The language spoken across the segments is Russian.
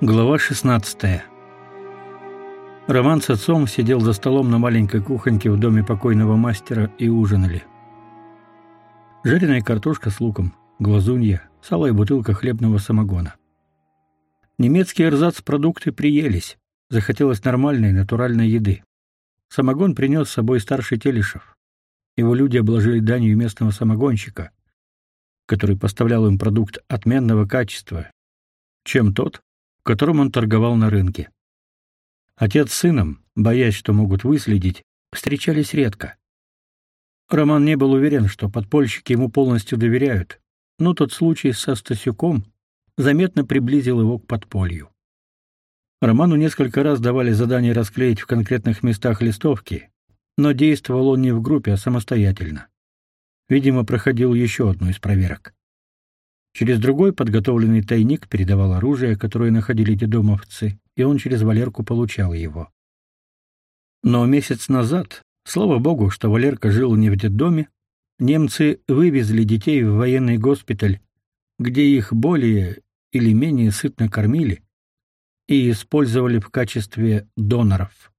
Глава 16. Роман с отцом сидел за столом на маленькой кухоньке в доме покойного мастера и ужинали. Жареная картошка с луком, глазунья, сало и бутылка хлебного самогона. Немецкие эрзац-продукты приелись. Захотелось нормальной, натуральной еды. Самогон принес с собой старший Телишев. Его люди обложили данью местного самогонщика, который поставлял им продукт отменного качества, чем тот, которым он торговал на рынке. Отец с сыном, боясь, что могут выследить, встречались редко. Роман не был уверен, что подпольщики ему полностью доверяют, но тот случай со Стасюком заметно приблизил его к подполью. Роману несколько раз давали задание расклеить в конкретных местах листовки, но действовал он не в группе, а самостоятельно. Видимо, проходил еще одну из проверок. Через другой подготовленный тайник передавал оружие, которое находили дедомовцы, и он через Валерку получал его. Но месяц назад, слава богу, что Валерка жил не в детдоме, немцы вывезли детей в военный госпиталь, где их более или менее сытно кормили и использовали в качестве доноров.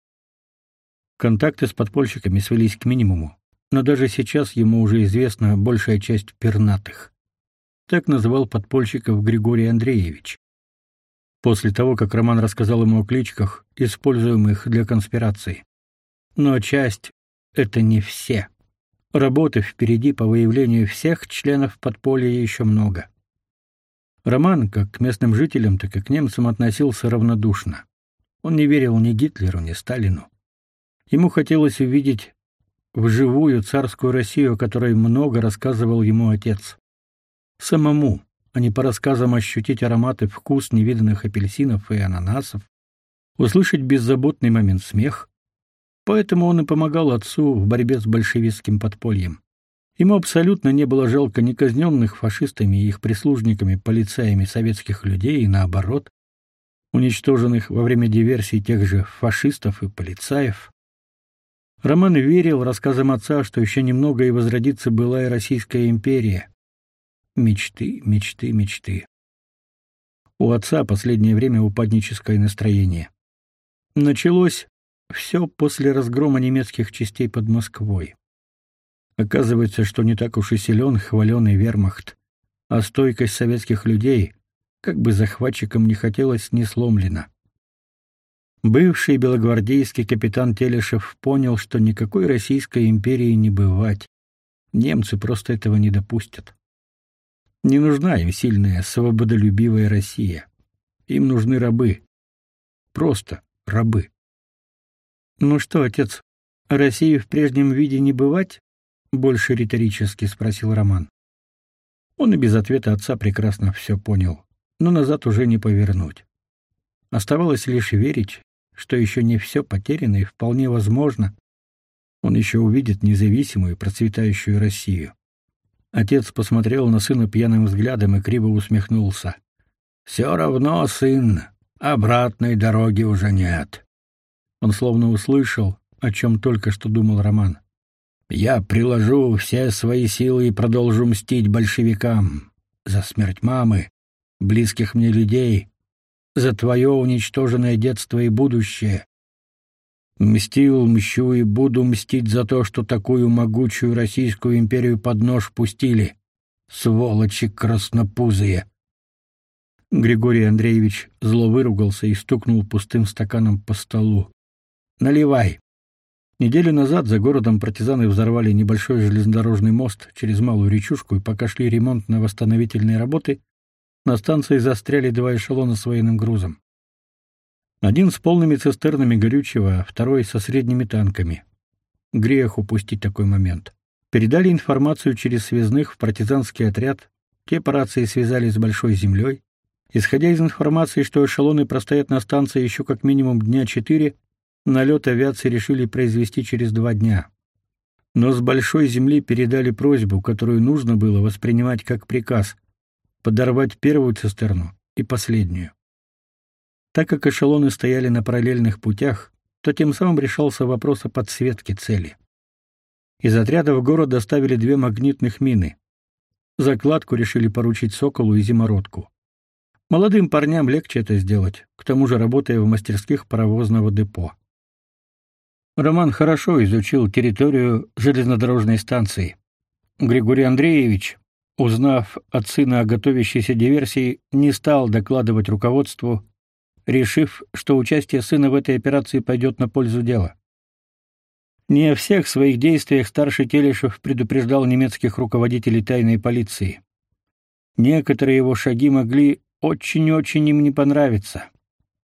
Контакты с подпольщиками свелись к минимуму, но даже сейчас ему уже известна большая часть пернатых. Так называл подпольщиков Григорий Андреевич. После того, как Роман рассказал ему о кличках, используемых для конспирации. Но часть — это не все. Работы впереди по выявлению всех членов подполья еще много. Роман, как к местным жителям, так и к немцам относился равнодушно. Он не верил ни Гитлеру, ни Сталину. Ему хотелось увидеть вживую царскую Россию, о которой много рассказывал ему отец самому, а не по рассказам ощутить аромат и вкус невиданных апельсинов и ананасов, услышать беззаботный момент смех. Поэтому он и помогал отцу в борьбе с большевистским подпольем. Ему абсолютно не было жалко ни казненных фашистами и их прислужниками, полицаями советских людей и наоборот, уничтоженных во время диверсий тех же фашистов и полицаев. Роман верил рассказам отца, что еще немного и возродится былая Российская империя, Мечты, мечты, мечты. У отца последнее время упадническое настроение. Началось все после разгрома немецких частей под Москвой. Оказывается, что не так уж и силен хваленый вермахт, а стойкость советских людей, как бы захватчикам не хотелось, не сломлена. Бывший белогвардейский капитан Телешев понял, что никакой Российской империи не бывать. Немцы просто этого не допустят. Не нужна им сильная, свободолюбивая Россия. Им нужны рабы. Просто рабы. Ну что, отец, России в прежнем виде не бывать? больше риторически спросил Роман. Он и без ответа отца прекрасно все понял, но назад уже не повернуть. Оставалось лишь верить, что еще не все потеряно и вполне возможно, он еще увидит независимую процветающую Россию. Отец посмотрел на сына пьяным взглядом и криво усмехнулся. «Все равно, сын, обратной дороги уже нет». Он словно услышал, о чем только что думал Роман. «Я приложу все свои силы и продолжу мстить большевикам за смерть мамы, близких мне людей, за твое уничтоженное детство и будущее, Мстил, мщу и буду мстить за то, что такую могучую Российскую империю под нож пустили. Сволочи краснопузые. Григорий Андреевич зло выругался и стукнул пустым стаканом по столу. Наливай. Неделю назад за городом партизаны взорвали небольшой железнодорожный мост через малую речушку, и пока шли ремонтно-восстановительные работы, на станции застряли два эшелона с военным грузом. Один с полными цистернами горючего, второй со средними танками. Грех упустить такой момент. Передали информацию через связных в партизанский отряд. Те по рации связались с большой землей. Исходя из информации, что эшелоны простоят на станции еще как минимум дня четыре, налет авиации решили произвести через два дня. Но с большой земли передали просьбу, которую нужно было воспринимать как приказ подорвать первую цистерну и последнюю. Так как эшелоны стояли на параллельных путях, то тем самым решался вопрос о подсветке цели. Из отряда в город доставили две магнитных мины. Закладку решили поручить Соколу и Зимородку. Молодым парням легче это сделать, к тому же работая в мастерских паровозного депо. Роман хорошо изучил территорию железнодорожной станции. Григорий Андреевич, узнав от сына о готовящейся диверсии, не стал докладывать руководству, решив, что участие сына в этой операции пойдет на пользу дела. Не о всех своих действиях старший Телешев предупреждал немецких руководителей тайной полиции. Некоторые его шаги могли очень-очень им не понравиться.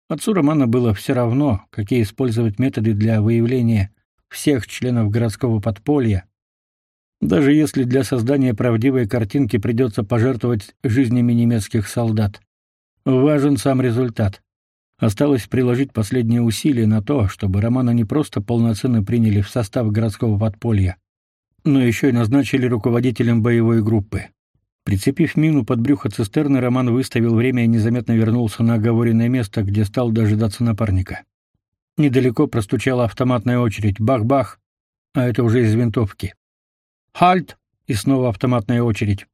Отцу Романа было все равно, какие использовать методы для выявления всех членов городского подполья, даже если для создания правдивой картинки придется пожертвовать жизнями немецких солдат. Важен сам результат. Осталось приложить последние усилия на то, чтобы Романа не просто полноценно приняли в состав городского подполья, но еще и назначили руководителем боевой группы. Прицепив мину под брюхо цистерны, Роман выставил время и незаметно вернулся на оговоренное место, где стал дожидаться напарника. Недалеко простучала автоматная очередь. Бах-бах, а это уже из винтовки. «Хальт!» и снова автоматная очередь.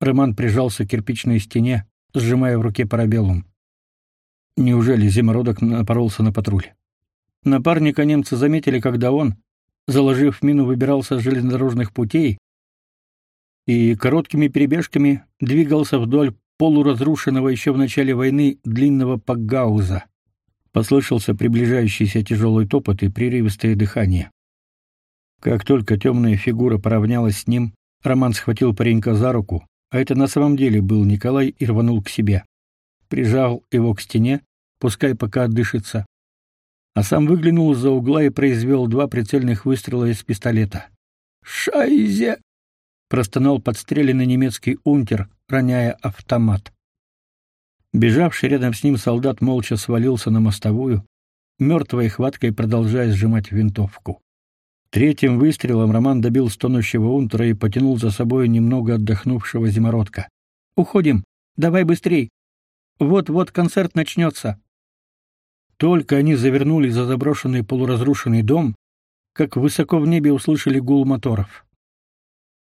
Роман прижался к кирпичной стене, сжимая в руке парабеллум. Неужели зимородок напоролся на патруль? Напарника немцы заметили, когда он, заложив мину, выбирался с железнодорожных путей, и короткими перебежками двигался вдоль полуразрушенного еще в начале войны длинного пакгауза. Послышался приближающийся тяжелый топот и прерывистое дыхание. Как только темная фигура поравнялась с ним, Роман схватил паренька за руку, а это на самом деле был Николай и рванул к себе. Прижал его к стене, пускай пока отдышится. А сам выглянул из-за угла и произвел два прицельных выстрела из пистолета. «Шайзе!» простонал подстреленный немецкий унтер, роняя автомат. Бежавший рядом с ним солдат молча свалился на мостовую, мертвой хваткой продолжая сжимать винтовку. Третьим выстрелом Роман добил стонущего унтера и потянул за собой немного отдохнувшего зимородка. «Уходим! Давай быстрей! Вот-вот концерт начнется!» Только они завернули за заброшенный полуразрушенный дом, как высоко в небе услышали гул моторов.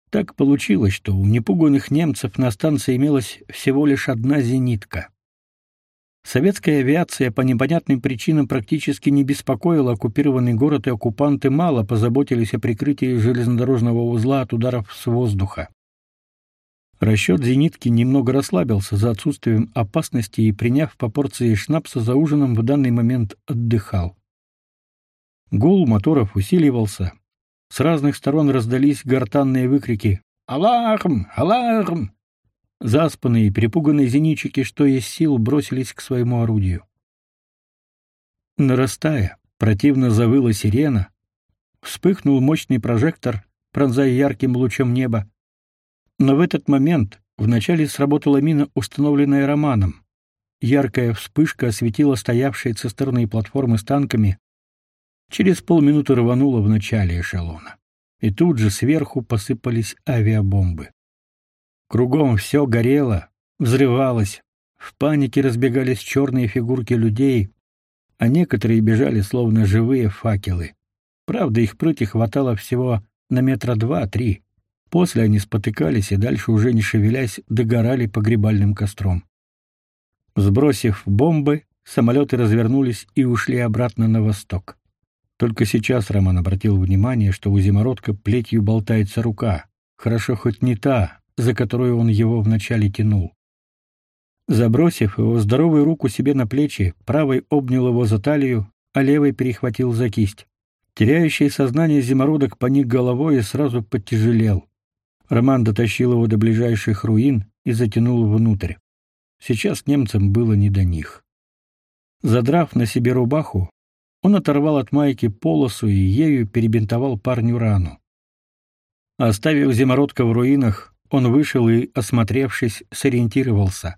Так получилось, что у непуганных немцев на станции имелась всего лишь одна зенитка. Советская авиация по непонятным причинам практически не беспокоила оккупированный город, и оккупанты мало позаботились о прикрытии железнодорожного узла от ударов с воздуха. Расчет зенитки немного расслабился за отсутствием опасности и, приняв по порции шнапса за ужином, в данный момент отдыхал. Гул моторов усиливался, с разных сторон раздались гортанные выкрики «Аларм! Аларм!». Заспанные и перепуганные зенитчики, что есть сил, бросились к своему орудию. Нарастая, противно завыла сирена. Вспыхнул мощный прожектор, пронзая ярким лучом небо. Но в этот момент вначале сработала мина, установленная Романом. Яркая вспышка осветила стоявшие цистерны и платформы с танками, Через полминуты рвануло в начале эшелона. И тут же сверху посыпались авиабомбы. Кругом все горело, взрывалось. В панике разбегались черные фигурки людей, а некоторые бежали словно живые факелы. Правда, их прыти хватало всего на метра два-три. После они спотыкались и дальше уже не шевелясь догорали погребальным костром. Сбросив бомбы, самолеты развернулись и ушли обратно на восток. Только сейчас Роман обратил внимание, что у зимородка плетью болтается рука, хорошо хоть не та, за которую он его вначале тянул. Забросив его здоровую руку себе на плечи, правой обнял его за талию, а левой перехватил за кисть. Теряющий сознание зимородок поник головой и сразу потяжелел. Роман дотащил его до ближайших руин и затянул внутрь. Сейчас немцам было не до них. Задрав на себе рубаху, он оторвал от майки полосу и ею перебинтовал парню рану. Оставив зимородка в руинах, он вышел и, осмотревшись, сориентировался.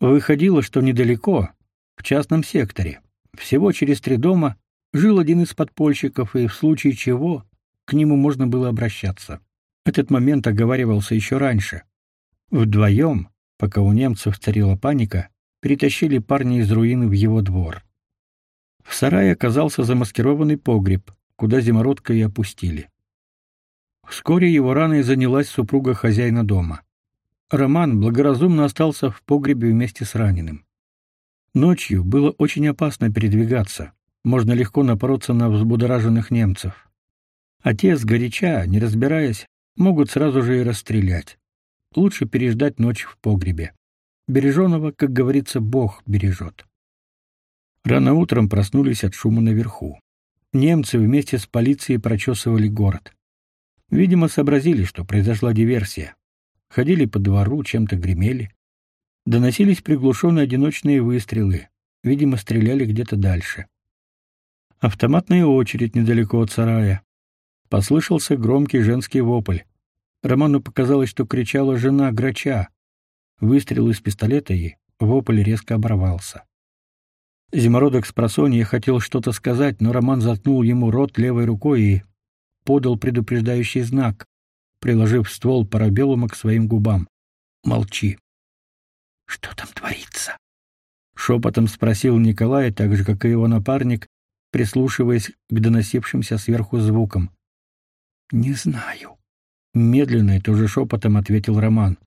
Выходило, что недалеко, в частном секторе, всего через три дома, жил один из подпольщиков, и в случае чего к нему можно было обращаться. Этот момент оговаривался еще раньше. Вдвоем, пока у немцев царила паника, перетащили парня из руины в его двор. В сарае оказался замаскированный погреб, куда зимородка и опустили. Вскоре его раной занялась супруга хозяина дома. Роман благоразумно остался в погребе вместе с раненым. Ночью было очень опасно передвигаться. Можно легко напороться на взбудораженных немцев. А те, сгоряча, не разбираясь, могут сразу же и расстрелять. Лучше переждать ночь в погребе. Береженого, как говорится, Бог бережет. Рано утром проснулись от шума наверху. Немцы вместе с полицией прочесывали город. Видимо, сообразили, что произошла диверсия. Ходили по двору, чем-то гремели. Доносились приглушенные одиночные выстрелы. Видимо, стреляли где-то дальше. Автоматная очередь недалеко от сарая. Послышался громкий женский вопль. Роману показалось, что кричала жена Грача. Выстрел из пистолета и вопль резко оборвался. Зимородок с просонья хотел что-то сказать, но Роман заткнул ему рот левой рукой и подал предупреждающий знак, приложив ствол парабеллума к своим губам. «Молчи». «Что там творится?» Шепотом спросил Николай, так же, как и его напарник, прислушиваясь к доносившимся сверху звукам. «Не знаю», — медленно и тоже шепотом ответил Роман.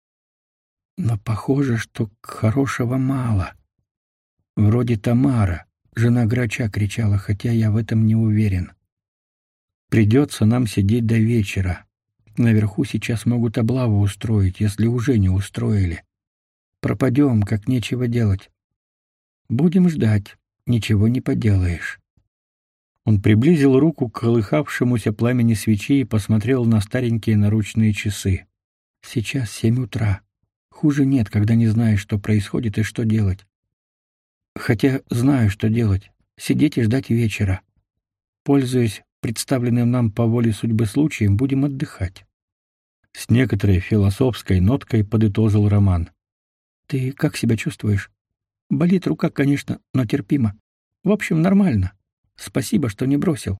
«Но похоже, что хорошего мало. Вроде Тамара, жена Грача, кричала, хотя я в этом не уверен. Придется нам сидеть до вечера. Наверху сейчас могут облаву устроить, если уже не устроили. Пропадем, как нечего делать. Будем ждать, ничего не поделаешь. Он приблизил руку к колыхавшемуся пламени свечи и посмотрел на старенькие наручные часы. Сейчас семь утра. Хуже нет, когда не знаешь, что происходит и что делать. Хотя знаю, что делать. Сидеть и ждать вечера. Пользуясь представленным нам по воле судьбы случаем, будем отдыхать. С некоторой философской ноткой подытожил Роман. Ты как себя чувствуешь? Болит рука, конечно, но терпимо. В общем, нормально. Спасибо, что не бросил.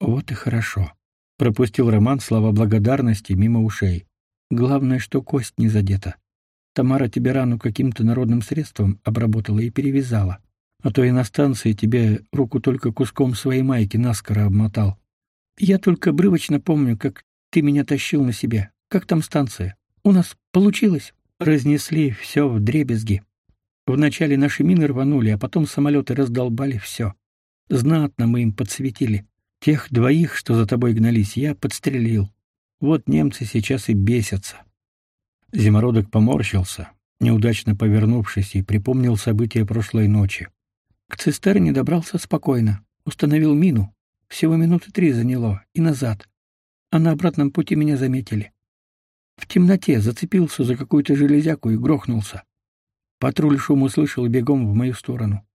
Вот и хорошо. Пропустил Роман слова благодарности мимо ушей. Главное, что кость не задета. Тамара тебе рану каким-то народным средством обработала и перевязала а то и на станции тебе руку только куском своей майки наскоро обмотал. Я только брывочно помню, как ты меня тащил на себе. Как там станция? У нас получилось. Разнесли все в дребезги. Вначале наши мины рванули, а потом самолеты раздолбали все. Знатно мы им подсветили. Тех двоих, что за тобой гнались, я подстрелил. Вот немцы сейчас и бесятся. Зимородок поморщился, неудачно повернувшись, и припомнил события прошлой ночи. К цистерне добрался спокойно, установил мину. Всего минуты три заняло, и назад. А на обратном пути меня заметили. В темноте зацепился за какую-то железяку и грохнулся. Патруль шум услышал бегом в мою сторону.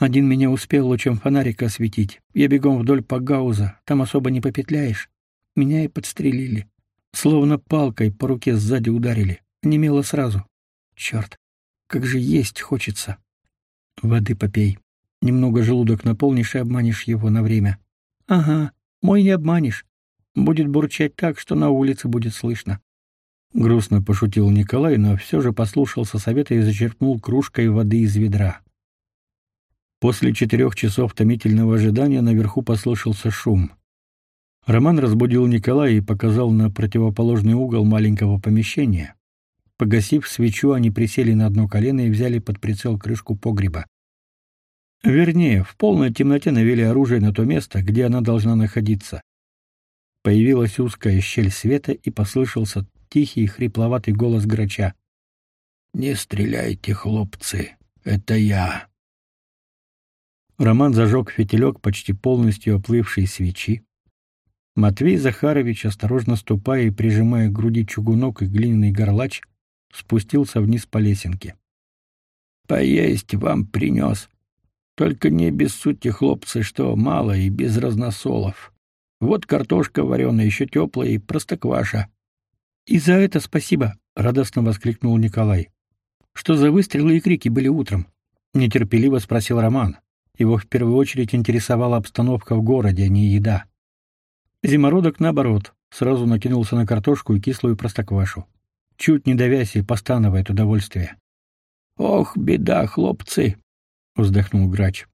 Один меня успел лучом фонарика осветить. Я бегом вдоль Пагауза, там особо не попетляешь. Меня и подстрелили. Словно палкой по руке сзади ударили. Немело сразу. Черт, как же есть хочется. Воды попей. Немного желудок наполнишь и обманешь его на время. Ага, мой не обманешь. Будет бурчать так, что на улице будет слышно. Грустно пошутил Николай, но все же послушался совета и зачерпнул кружкой воды из ведра. После четырех часов томительного ожидания наверху послышался шум. Роман разбудил Николая и показал на противоположный угол маленького помещения. Погасив свечу, они присели на одно колено и взяли под прицел крышку погреба. Вернее, в полной темноте навели оружие на то место, где она должна находиться. Появилась узкая щель света и послышался тихий хрипловатый голос грача. «Не стреляйте, хлопцы, это я». Роман зажег фитилек почти полностью оплывшей свечи. Матвей Захарович, осторожно ступая и прижимая к груди чугунок и глиняный горлач, спустился вниз по лесенке. «Поесть вам принес. Только не без сути, хлопцы, что мало и без разносолов. Вот картошка вареная, еще теплая и простокваша». «И за это спасибо!» — радостно воскликнул Николай. «Что за выстрелы и крики были утром?» — нетерпеливо спросил Роман. Его в первую очередь интересовала обстановка в городе, а не еда. Зимородок, наоборот, сразу накинулся на картошку и кислую простоквашу чуть не давясь и постановая от удовольствия. «Ох, беда, хлопцы!» — вздохнул грач.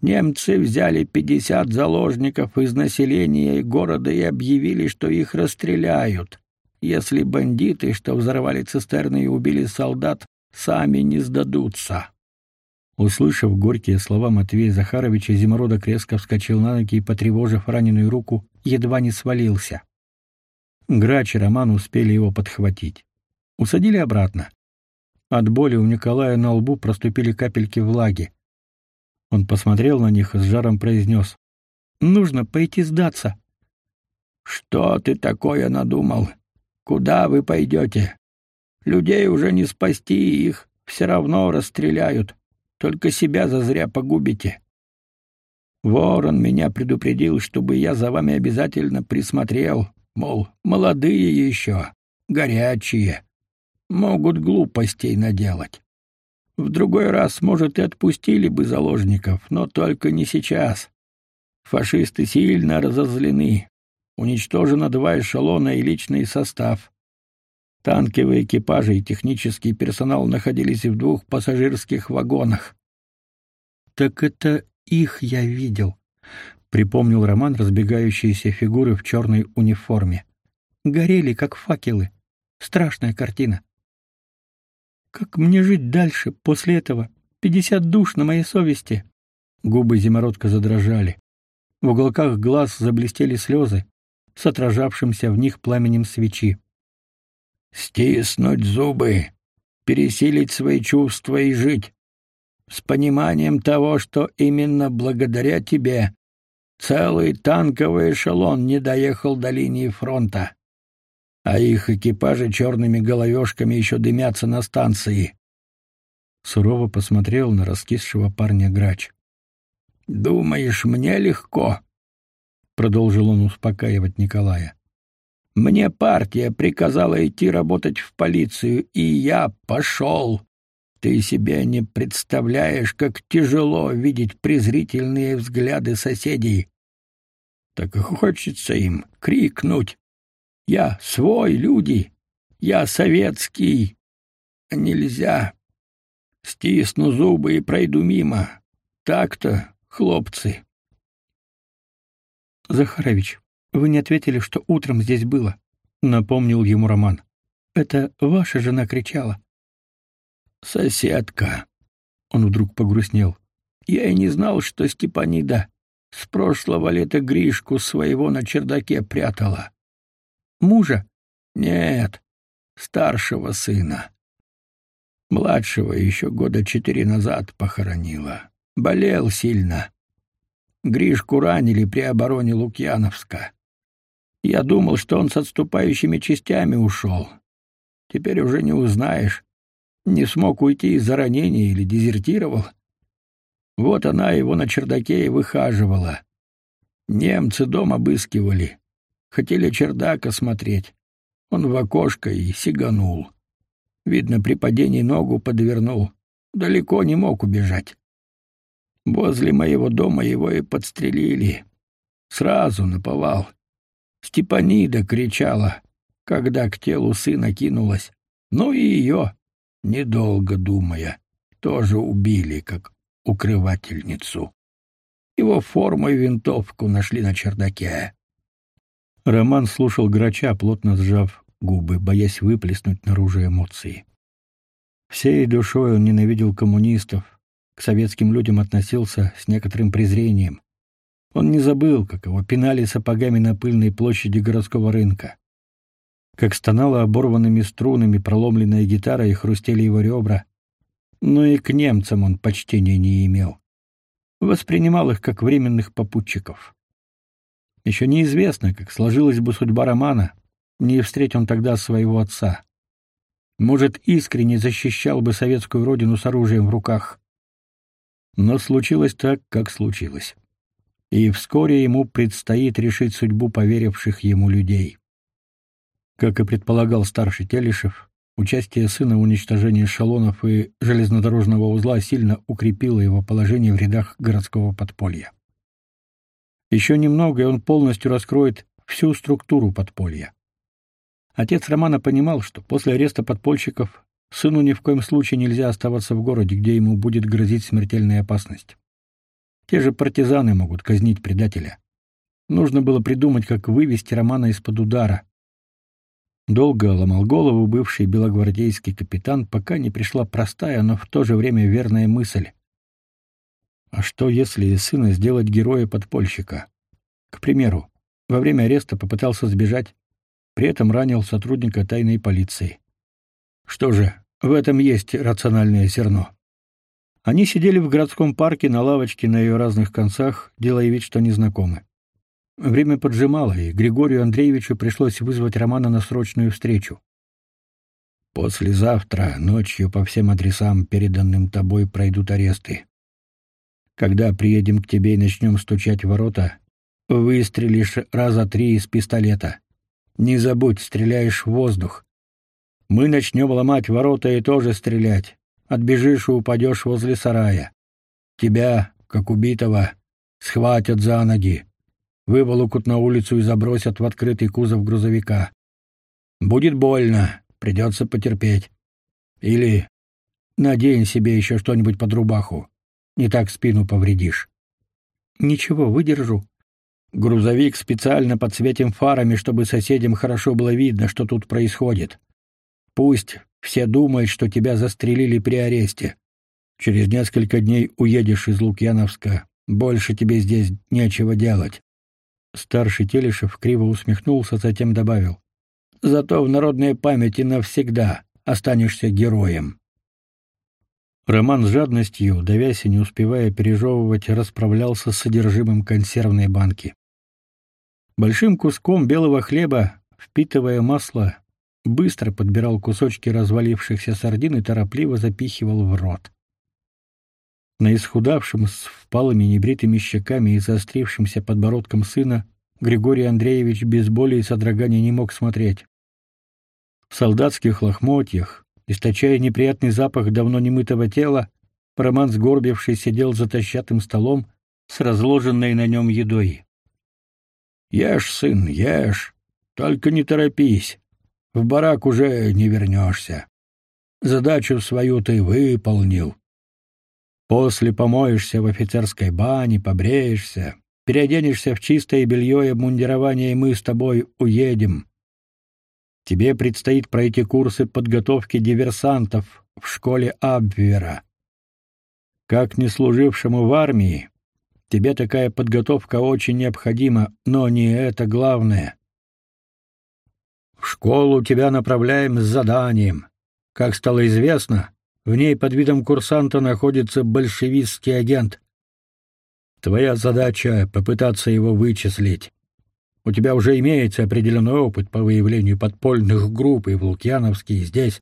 «Немцы взяли пятьдесят заложников из населения города и объявили, что их расстреляют. если бандиты, что взорвали цистерны и убили солдат, сами не сдадутся. Услышав горькие слова Матвея Захаровича, Зимородок резко вскочил на ноги и, потревожив раненую руку, едва не свалился. Грач и Роман успели его подхватить. Усадили обратно. От боли у Николая на лбу проступили капельки влаги. Он посмотрел на них и с жаром произнес. «Нужно пойти сдаться». «Что ты такое надумал? Куда вы пойдете? Людей уже не спасти, их все равно расстреляют. Только себя зазря погубите. Ворон меня предупредил, чтобы я за вами обязательно присмотрел, мол, молодые еще, горячие, могут глупостей наделать. В другой раз, может, и отпустили бы заложников, но только не сейчас. Фашисты сильно разозлены. Уничтожено два эшелона и личный состав. Танковые экипажи и технический персонал находились в двух пассажирских вагонах. Так это их я видел, припомнил Роман разбегающиеся фигуры в черной униформе. Горели как факелы. Страшная картина. Как мне жить дальше после этого? Пятьдесят душ на моей совести. Губы Зимородка задрожали. В уголках глаз заблестели слезы с отражавшимся в них пламенем свечи стиснуть зубы, пересилить свои чувства и жить с пониманием того, что именно благодаря тебе целый танковый эшелон не доехал до линии фронта, а их экипажи черными головешками еще дымятся на станции. Сурово посмотрел на раскисшего парня грач. «Думаешь, мне легко?» — продолжил он успокаивать Николая. Мне партия приказала идти работать в полицию, и я пошел. Ты себе не представляешь, как тяжело видеть презрительные взгляды соседей. Так хочется им крикнуть: "Я свой, люди! Я советский!" Нельзя. Стисну зубы и пройду мимо. Так-то, хлопцы. Захарович, вы не ответили, что утром здесь было, напомнил ему Роман. Это ваша жена кричала. Соседка. Он вдруг погрустнел. Я и не знал, что Степанида с прошлого лета Гришку своего на чердаке прятала. Мужа? Нет, старшего сына. Младшего еще года четыре назад похоронила. Болел сильно. Гришку ранили при обороне Лукьяновска. Я думал, что он с отступающими частями ушел. Теперь уже не узнаешь. Не смог уйти из-за ранения или дезертировал. Вот она его на чердаке и выхаживала. Немцы дом обыскивали. Хотели чердак осмотреть. Он в окошко и сиганул. Видно, при падении ногу подвернул. Далеко не мог убежать. Возле моего дома его и подстрелили. Сразу наповал. Степанида кричала, когда к телу сына кинулась. Ну и ее, недолго думая, тоже убили, как укрывательницу. Его форму и винтовку нашли на чердаке. Роман слушал грача, плотно сжав губы, боясь выплеснуть наружу эмоции. Всей душой он ненавидел коммунистов, к советским людям относился с некоторым презрением. Он не забыл, как его пинали сапогами на пыльной площади городского рынка. Как стонала оборванными струнами проломленная гитара и хрустели его ребра. Но и к немцам он почтения не имел. Воспринимал их как временных попутчиков. Еще неизвестно, как сложилась бы судьба Романа, не встреть он тогда своего отца. Может, искренне защищал бы советскую родину с оружием в руках. Но случилось так, как случилось и вскоре ему предстоит решить судьбу поверивших ему людей. Как и предполагал старший Телишев, участие сына в уничтожении эшелонов и железнодорожного узла сильно укрепило его положение в рядах городского подполья. Еще немного, и он полностью раскроет всю структуру подполья. Отец Романа понимал, что после ареста подпольщиков сыну ни в коем случае нельзя оставаться в городе, где ему будет грозить смертельная опасность. Те же партизаны могут казнить предателя. Нужно было придумать, как вывести Романа из-под удара. Долго ломал голову бывший белогвардейский капитан, пока не пришла простая, но в то же время верная мысль. А что, если сына сделать героя-подпольщика? К примеру, во время ареста попытался сбежать, при этом ранил сотрудника тайной полиции. Что же, в этом есть рациональное зерно. Они сидели в городском парке на лавочке на ее разных концах, делая вид, что незнакомы. Время поджимало, и Григорию Андреевичу пришлось вызвать Романа на срочную встречу. Послезавтра ночью по всем адресам, переданным тобой, пройдут аресты. Когда приедем к тебе и начнем стучать в ворота, выстрелишь раза три из пистолета. Не забудь, стреляешь в воздух. Мы начнем ломать ворота и тоже стрелять. Отбежишь и упадешь возле сарая. Тебя, как убитого, схватят за ноги, выволокут на улицу и забросят в открытый кузов грузовика. Будет больно, придется потерпеть. Или надень себе еще что-нибудь под рубаху. Не так спину повредишь. Ничего, выдержу. Грузовик специально подсветим фарами, чтобы соседям хорошо было видно, что тут происходит. Пусть все думают, что тебя застрелили при аресте. Через несколько дней уедешь из Лукьяновска. Больше тебе здесь нечего делать. Старший Телешев криво усмехнулся, затем добавил: "Зато в народной памяти навсегда останешься героем". Роман с жадностью, давясь и не успевая пережевывать, расправлялся с содержимым консервной банки. Большим куском белого хлеба, впитывая масло, быстро подбирал кусочки развалившихся сардин и торопливо запихивал в рот. На исхудавшем с впалыми небритыми щеками и заострившимся подбородком сына Григорий Андреевич без боли и содрогания не мог смотреть. В солдатских лохмотьях, источая неприятный запах давно немытого тела, Роман сгорбивший сидел за тощатым столом с разложенной на нем едой. «Ешь, сын, ешь, только не торопись, в барак уже не вернешься. Задачу свою ты выполнил. После помоешься в офицерской бане, побреешься, переоденешься в чистое белье и обмундирование, и мы с тобой уедем. Тебе предстоит пройти курсы подготовки диверсантов в школе Абвера. Как не служившему в армии, тебе такая подготовка очень необходима, но не это главное. В школу тебя направляем с заданием. Как стало известно, в ней под видом курсанта находится большевистский агент. Твоя задача — попытаться его вычислить. У тебя уже имеется определенный опыт по выявлению подпольных групп и в Лукьяновске, и здесь,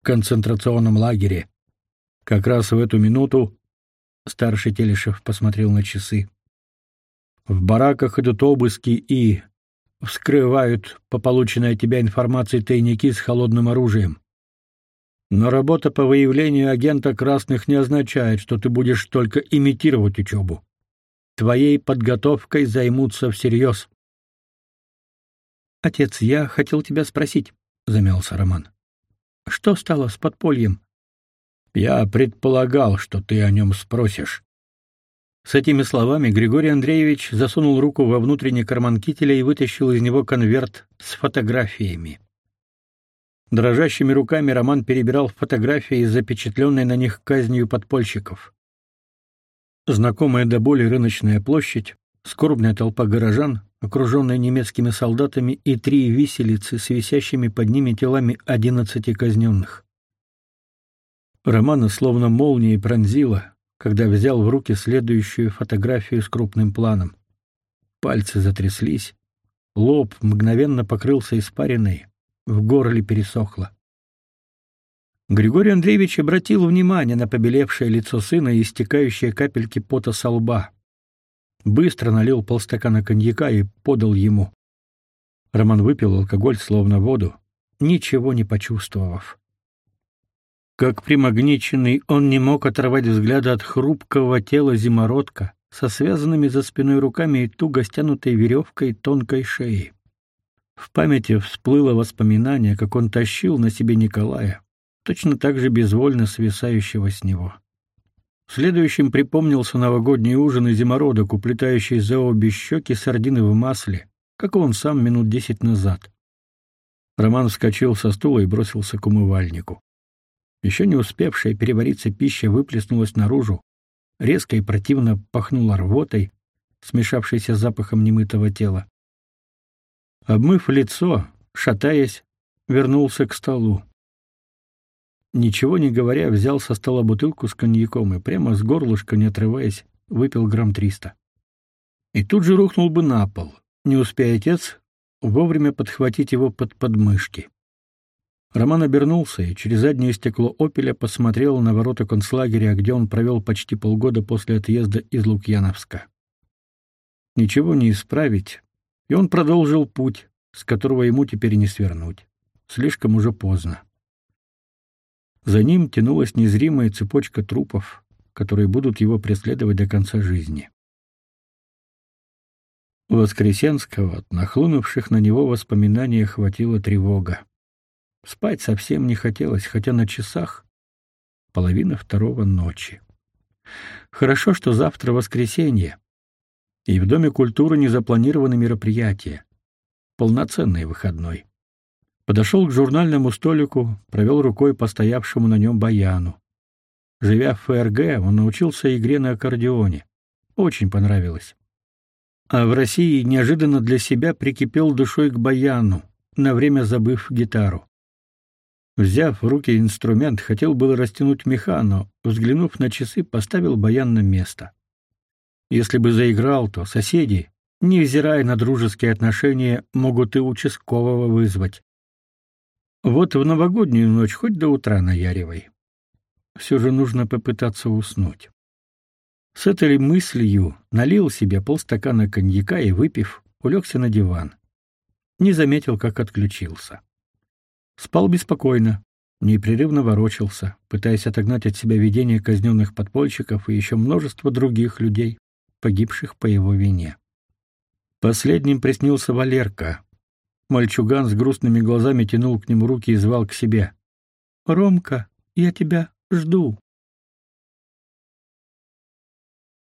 в концентрационном лагере. Как раз в эту минуту старший Телешев посмотрел на часы. В бараках идут обыски и вскрывают по полученной от тебя информации тайники с холодным оружием. Но работа по выявлению агента красных не означает, что ты будешь только имитировать учебу. Твоей подготовкой займутся всерьез. Отец, я хотел тебя спросить, замялся Роман. Что стало с подпольем? Я предполагал, что ты о нем спросишь. С этими словами Григорий Андреевич засунул руку во внутренний карман кителя и вытащил из него конверт с фотографиями. Дрожащими руками Роман перебирал фотографии, запечатленные на них казнью подпольщиков. Знакомая до боли рыночная площадь, скорбная толпа горожан, окруженная немецкими солдатами и три виселицы с висящими под ними телами одиннадцати казненных. Романа словно молнией пронзила, когда взял в руки следующую фотографию с крупным планом. Пальцы затряслись, лоб мгновенно покрылся испариной, в горле пересохло. Григорий Андреевич обратил внимание на побелевшее лицо сына и истекающие капельки пота со лба. Быстро налил полстакана коньяка и подал ему. Роман выпил алкоголь словно воду, ничего не почувствовав. Как примагниченный, он не мог оторвать взгляда от хрупкого тела зимородка со связанными за спиной руками и туго стянутой веревкой тонкой шеи. В памяти всплыло воспоминание, как он тащил на себе Николая, точно так же безвольно свисающего с него. Следующим припомнился новогодний ужин и зимородок, уплетающий за обе щеки сардины в масле, как он сам минут десять назад. Роман вскочил со стула и бросился к умывальнику. Еще не успевшая перевариться пища выплеснулась наружу, резко и противно пахнула рвотой, смешавшейся с запахом немытого тела. Обмыв лицо, шатаясь, вернулся к столу. Ничего не говоря, взял со стола бутылку с коньяком и прямо с горлышка, не отрываясь, выпил грамм триста. И тут же рухнул бы на пол, не успея отец вовремя подхватить его под подмышки. Роман обернулся и через заднее стекло «Опеля» посмотрел на ворота концлагеря, где он провел почти полгода после отъезда из Лукьяновска. Ничего не исправить, и он продолжил путь, с которого ему теперь не свернуть. Слишком уже поздно. За ним тянулась незримая цепочка трупов, которые будут его преследовать до конца жизни. Воскресенского от нахлынувших на него воспоминаний охватила тревога. Спать совсем не хотелось, хотя на часах половина второго ночи. Хорошо, что завтра воскресенье, и в Доме культуры не запланированы мероприятия. Полноценный выходной. Подошел к журнальному столику, провел рукой по стоявшему на нем баяну. Живя в ФРГ, он научился игре на аккордеоне. Очень понравилось. А в России неожиданно для себя прикипел душой к баяну, на время забыв гитару. Взяв в руки инструмент, хотел было растянуть меха, но, взглянув на часы, поставил баян на место. Если бы заиграл, то соседи, невзирая на дружеские отношения, могут и участкового вызвать. Вот в новогоднюю ночь хоть до утра наяривай. Все же нужно попытаться уснуть. С этой мыслью налил себе полстакана коньяка и, выпив, улегся на диван. Не заметил, как отключился. Спал беспокойно, непрерывно ворочался, пытаясь отогнать от себя видение казненных подпольщиков и еще множество других людей, погибших по его вине. Последним приснился Валерка. Мальчуган с грустными глазами тянул к нему руки и звал к себе. «Ромка, я тебя жду».